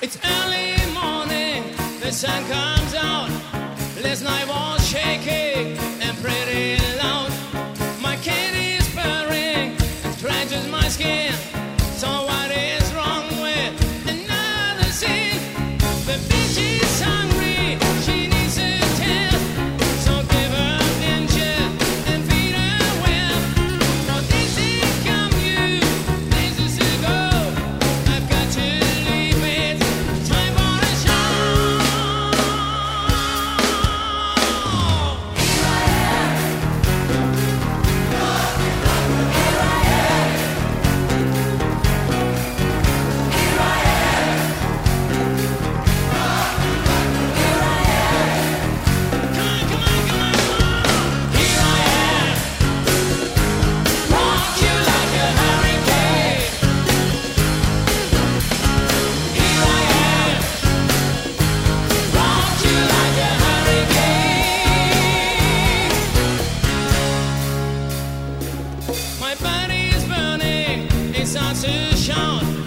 It's early morning, the sun comes out, last night was shaking. My body is burning. It's not too short.